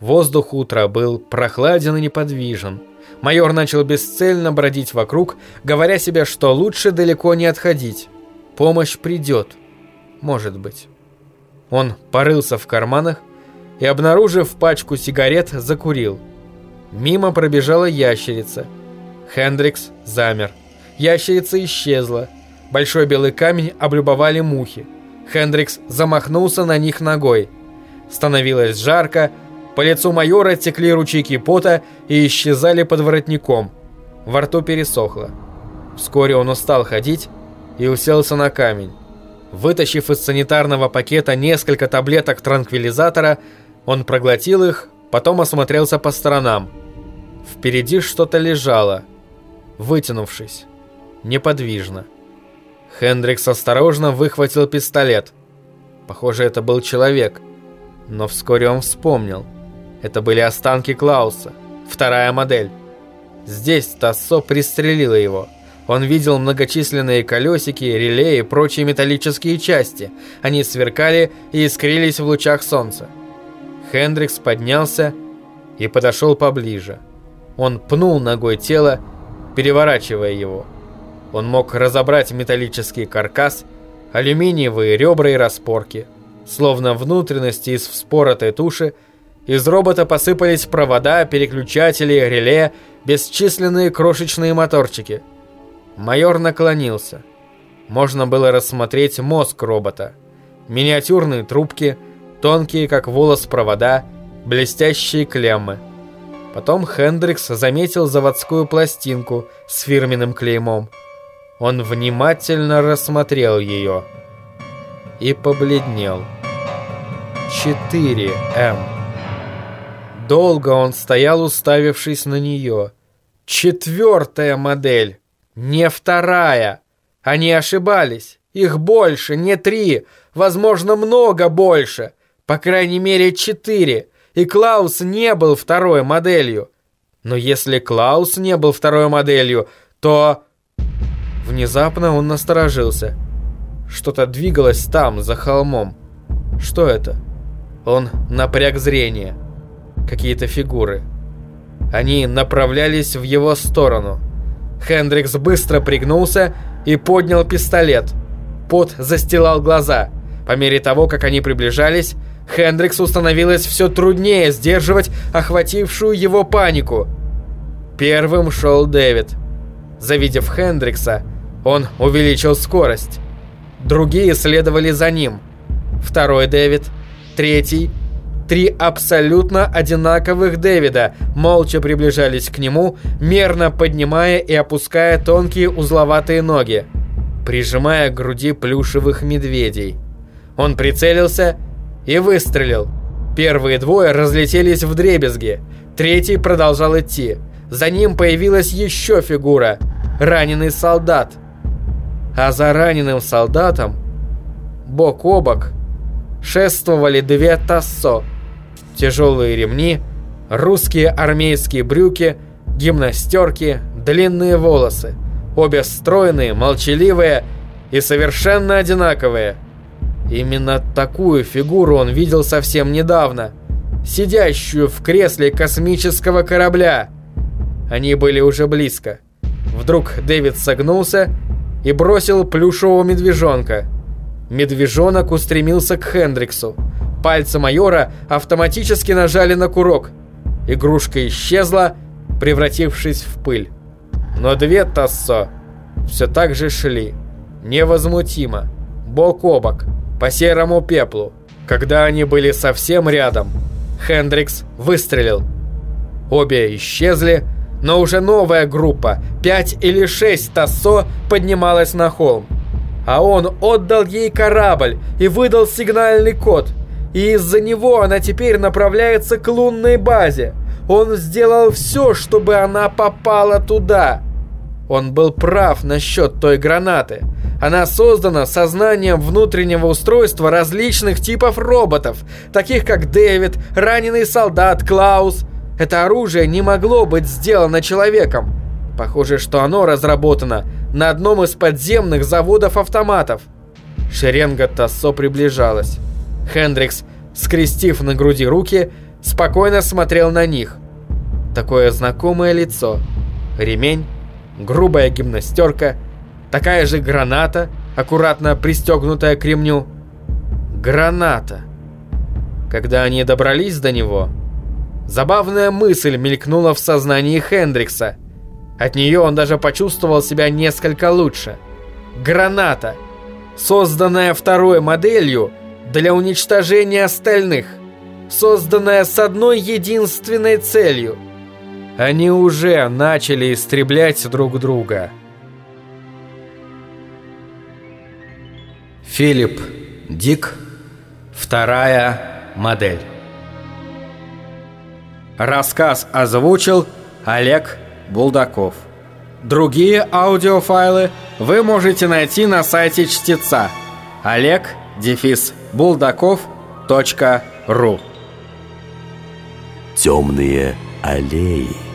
Воздух утра был прохладен и неподвижен. Майор начал бесцельно бродить вокруг, говоря себе, что лучше далеко не отходить. Помощь придет. Может быть. Он порылся в карманах и, обнаружив пачку сигарет, закурил. Мимо пробежала ящерица. Хендрикс замер. Ящерица исчезла. Большой белый камень облюбовали мухи. Хендрикс замахнулся на них ногой. Становилось жарко, по лицу майора текли ручейки пота и исчезали под воротником. Во рту пересохло. Вскоре он устал ходить и уселся на камень. Вытащив из санитарного пакета несколько таблеток транквилизатора, он проглотил их, потом осмотрелся по сторонам. Впереди что-то лежало, вытянувшись, неподвижно. Хендрикс осторожно выхватил пистолет. Похоже, это был человек. Но вскоре он вспомнил – это были останки Клауса, вторая модель. Здесь Тассо пристрелила его. Он видел многочисленные колесики, реле и прочие металлические части. Они сверкали и искрились в лучах солнца. Хендрикс поднялся и подошел поближе. Он пнул ногой тело, переворачивая его. Он мог разобрать металлический каркас, алюминиевые ребра и распорки. Словно внутренности из вспоротой туши – из робота посыпались провода, переключатели, реле, бесчисленные крошечные моторчики. Майор наклонился. Можно было рассмотреть мозг робота. Миниатюрные трубки, тонкие, как волос, провода, блестящие клеммы. Потом Хендрикс заметил заводскую пластинку с фирменным клеймом. Он внимательно рассмотрел ее и побледнел. 4М. Долго он стоял, уставившись на нее. Четвертая модель, не вторая. Они ошибались. Их больше, не три, возможно, много больше. По крайней мере, четыре. И Клаус не был второй моделью. Но если Клаус не был второй моделью, то... Внезапно он насторожился. Что-то двигалось там, за холмом. Что это? Он напряг зрение какие-то фигуры. Они направлялись в его сторону. Хендрикс быстро пригнулся и поднял пистолет. Пот застилал глаза. По мере того, как они приближались, Хендриксу становилось все труднее сдерживать охватившую его панику. Первым шел Дэвид. Завидев Хендрикса, он увеличил скорость. Другие следовали за ним. Второй Дэвид, третий – Три абсолютно одинаковых Дэвида молча приближались к нему, мерно поднимая и опуская тонкие узловатые ноги, прижимая к груди плюшевых медведей. Он прицелился и выстрелил. Первые двое разлетелись в дребезги, третий продолжал идти. За ним появилась еще фигура – раненый солдат. А за раненым солдатом, бок о бок, шествовали две тассо – тяжелые ремни, русские армейские брюки, гимнастерки, длинные волосы. Обе стройные, молчаливые и совершенно одинаковые. Именно такую фигуру он видел совсем недавно, сидящую в кресле космического корабля. Они были уже близко. Вдруг Дэвид согнулся и бросил плюшевого медвежонка. Медвежонок устремился к Хендриксу. Пальцы майора автоматически нажали на курок. Игрушка исчезла, превратившись в пыль. Но две Тассо все так же шли, невозмутимо, бок о бок, по серому пеплу. Когда они были совсем рядом, Хендрикс выстрелил. Обе исчезли, но уже новая группа, пять или шесть Тассо, поднималась на холм. А он отдал ей корабль и выдал сигнальный код – и из-за него она теперь направляется к лунной базе. Он сделал все, чтобы она попала туда. Он был прав насчет той гранаты. Она создана сознанием внутреннего устройства различных типов роботов, таких как Дэвид, раненый солдат, Клаус. Это оружие не могло быть сделано человеком. Похоже, что оно разработано на одном из подземных заводов автоматов. Шеренга Тассо приближалась. Хендрикс, скрестив на груди руки, спокойно смотрел на них. Такое знакомое лицо. Ремень, грубая гимнастерка, такая же граната, аккуратно пристегнутая к ремню. Граната. Когда они добрались до него, забавная мысль мелькнула в сознании Хендрикса. От нее он даже почувствовал себя несколько лучше. Граната, созданная второй моделью для уничтожения остальных, созданная с одной единственной целью. Они уже начали истреблять друг друга. Филипп Дик, вторая модель. Рассказ озвучил Олег Булдаков. Другие аудиофайлы вы можете найти на сайте чтеца олег дефис булдаков.ру Темные аллеи